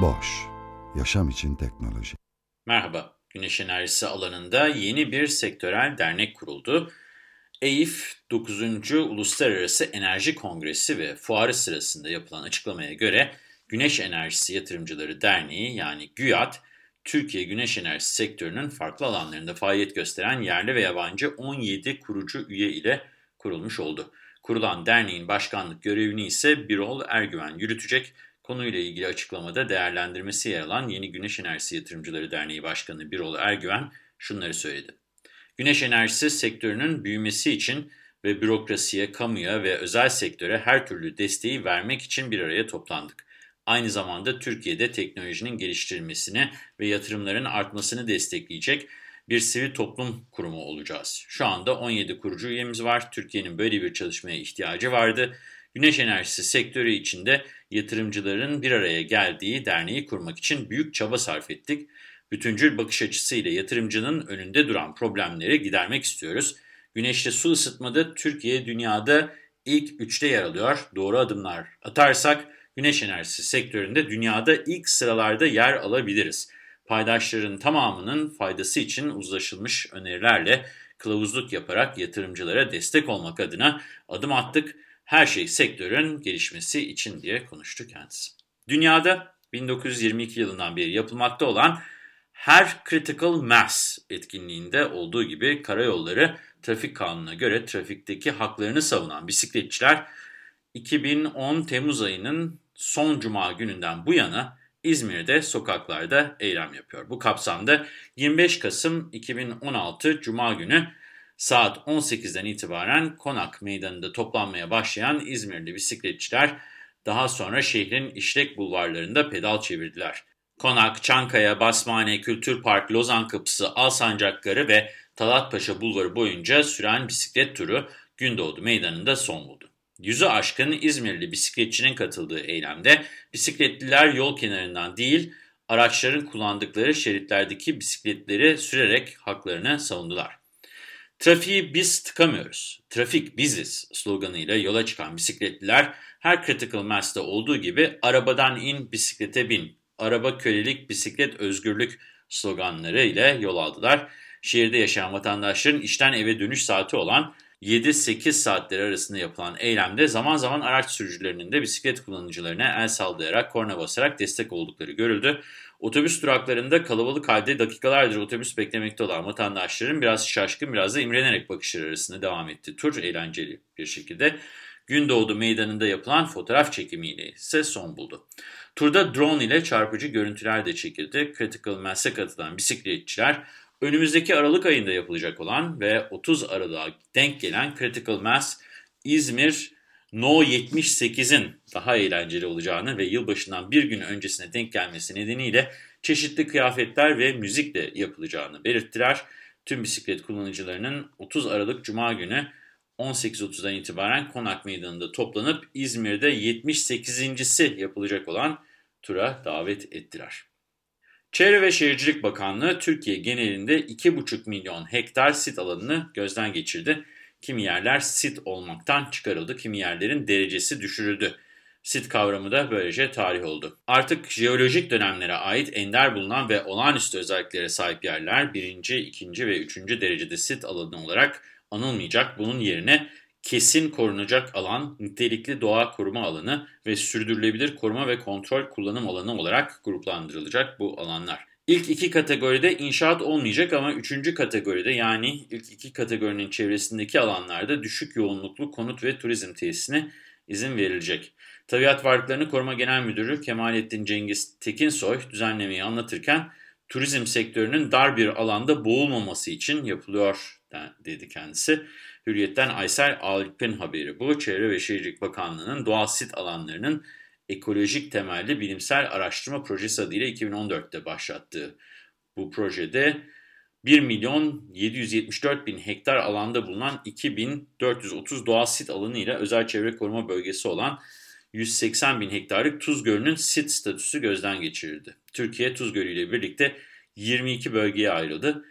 Boş, yaşam için teknoloji. Merhaba, güneş enerjisi alanında yeni bir sektörel dernek kuruldu. EIF 9. Uluslararası Enerji Kongresi ve fuarı sırasında yapılan açıklamaya göre Güneş Enerjisi Yatırımcıları Derneği yani GÜYAT, Türkiye güneş enerjisi sektörünün farklı alanlarında faaliyet gösteren yerli ve yabancı 17 kurucu üye ile kurulmuş oldu. Kurulan derneğin başkanlık görevini ise Birol Ergüven yürütecek. Konuyla ilgili açıklamada değerlendirmesi yer alan Yeni Güneş Enerjisi Yatırımcıları Derneği Başkanı Birol Ergüven şunları söyledi. Güneş enerjisi sektörünün büyümesi için ve bürokrasiye, kamuya ve özel sektöre her türlü desteği vermek için bir araya toplandık. Aynı zamanda Türkiye'de teknolojinin geliştirilmesini ve yatırımların artmasını destekleyecek bir sivil toplum kurumu olacağız. Şu anda 17 kurucu üyemiz var. Türkiye'nin böyle bir çalışmaya ihtiyacı vardı. Güneş enerjisi sektörü içinde yatırımcıların bir araya geldiği derneği kurmak için büyük çaba sarf ettik. Bütüncül bakış açısıyla yatırımcının önünde duran problemleri gidermek istiyoruz. Güneşte su ısıtmada Türkiye dünyada ilk üçte yer alıyor. Doğru adımlar atarsak güneş enerjisi sektöründe dünyada ilk sıralarda yer alabiliriz. Paydaşların tamamının faydası için uzlaşılmış önerilerle kılavuzluk yaparak yatırımcılara destek olmak adına adım attık. Her şey sektörün gelişmesi için diye konuştu kendisi. Dünyada 1922 yılından beri yapılmakta olan her Critical Mass etkinliğinde olduğu gibi karayolları trafik kanununa göre trafikteki haklarını savunan bisikletçiler 2010 Temmuz ayının son cuma gününden bu yana İzmir'de sokaklarda eylem yapıyor. Bu kapsamda 25 Kasım 2016 Cuma günü saat 18'den itibaren Konak Meydanı'nda toplanmaya başlayan İzmirli bisikletçiler daha sonra şehrin işlek bulvarlarında pedal çevirdiler. Konak, Çankaya, Basmane, Kültür Park, Lozan Kapısı, Alsancakları ve Talatpaşa Bulvarı boyunca süren bisiklet turu Gündoğdu Meydanı'nda son buldu. Yüzü aşkın İzmirli bisikletçinin katıldığı eylemde bisikletliler yol kenarından değil, araçların kullandıkları şeritlerdeki bisikletleri sürerek haklarını savundular. Trafiği biz tıkamıyoruz, trafik biziz sloganıyla yola çıkan bisikletliler her Critical Mass'ta olduğu gibi arabadan in bisiklete bin, araba kölelik bisiklet özgürlük sloganları ile yol aldılar. Şehirde yaşayan vatandaşların işten eve dönüş saati olan 7-8 saatleri arasında yapılan eylemde zaman zaman araç sürücülerinin de bisiklet kullanıcılarına el sallayarak, korna basarak destek oldukları görüldü. Otobüs duraklarında kalabalık halde dakikalardır otobüs beklemekte olan vatandaşların biraz şaşkın biraz da imrenerek bakışları arasında devam etti. Tur eğlenceli bir şekilde. Gündoğdu meydanında yapılan fotoğraf çekimiyle ise son buldu. Turda drone ile çarpıcı görüntüler de çekildi. Critical Mass'e katılan bisikletçiler Önümüzdeki Aralık ayında yapılacak olan ve 30 Aralık'a denk gelen Critical Mass İzmir No 78'in daha eğlenceli olacağını ve yılbaşından bir gün öncesine denk gelmesi nedeniyle çeşitli kıyafetler ve müzikle yapılacağını belirttiler. Tüm bisiklet kullanıcılarının 30 Aralık Cuma günü 18.30'dan itibaren Konak Meydanı'nda toplanıp İzmir'de 78.si yapılacak olan tura davet ettiler. Çevre ve Şehircilik Bakanlığı Türkiye genelinde 2,5 milyon hektar sit alanını gözden geçirdi. Kimi yerler sit olmaktan çıkarıldı, kimi yerlerin derecesi düşürüldü. Sit kavramı da böylece tarih oldu. Artık jeolojik dönemlere ait ender bulunan ve olağanüstü özelliklere sahip yerler birinci, ikinci ve üçüncü derecede sit alanı olarak anılmayacak. Bunun yerine kesin korunacak alan, nitelikli doğa koruma alanı ve sürdürülebilir koruma ve kontrol kullanım alanı olarak gruplandırılacak bu alanlar. İlk iki kategoride inşaat olmayacak ama üçüncü kategoride yani ilk iki kategorinin çevresindeki alanlarda düşük yoğunluklu konut ve turizm tesisine izin verilecek. Tabiat Varlıklarını Koruma Genel Müdürü Kemalettin Cengiz Tekinsoy düzenlemeyi anlatırken turizm sektörünün dar bir alanda boğulmaması için yapılıyor dedi kendisi. Hürriyet'ten Aysel Alp'in haberi bu. Çevre ve Şehircilik Bakanlığı'nın doğal sit alanlarının ekolojik temelli bilimsel araştırma projesi adıyla 2014'te başlattığı bu projede 1 milyon 774 bin hektar alanda bulunan 2430 doğal sit alanı ile özel çevre koruma bölgesi olan 180 bin hektarlık Tuz Gölü'nün sit statüsü gözden geçirildi. Türkiye Tuz Gölü ile birlikte 22 bölgeye ayrıldı.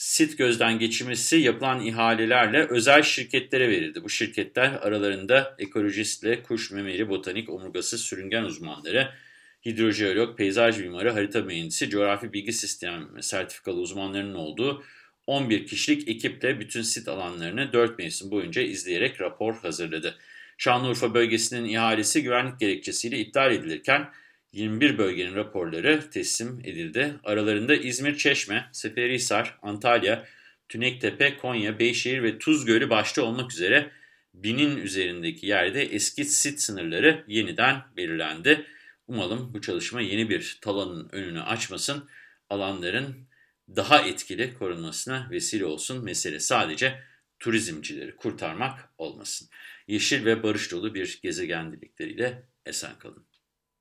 Sit gözden geçirmesi yapılan ihalelerle özel şirketlere verildi. Bu şirketler aralarında ekolojistle, kuş memeli, botanik, omurgası, sürüngen uzmanları, hidrojeolog, peyzaj mimarı, harita mühendisi, coğrafi bilgi sistemi sertifikalı uzmanlarının olduğu 11 kişilik ekiple bütün sit alanlarını 4 mevsim boyunca izleyerek rapor hazırladı. Şanlıurfa bölgesinin ihalesi güvenlik gerekçesiyle iptal edilirken 21 bölgenin raporları teslim edildi. Aralarında İzmir, Çeşme, Seferihisar, Antalya, Tünektepe, Konya, Beyşehir ve Tuzgölü başta olmak üzere binin üzerindeki yerde eski sit sınırları yeniden belirlendi. Umalım bu çalışma yeni bir talanın önünü açmasın, alanların daha etkili korunmasına vesile olsun. Mesele sadece turizmcileri kurtarmak olmasın. Yeşil ve barış dolu bir gezegen dilikleriyle esen kalın.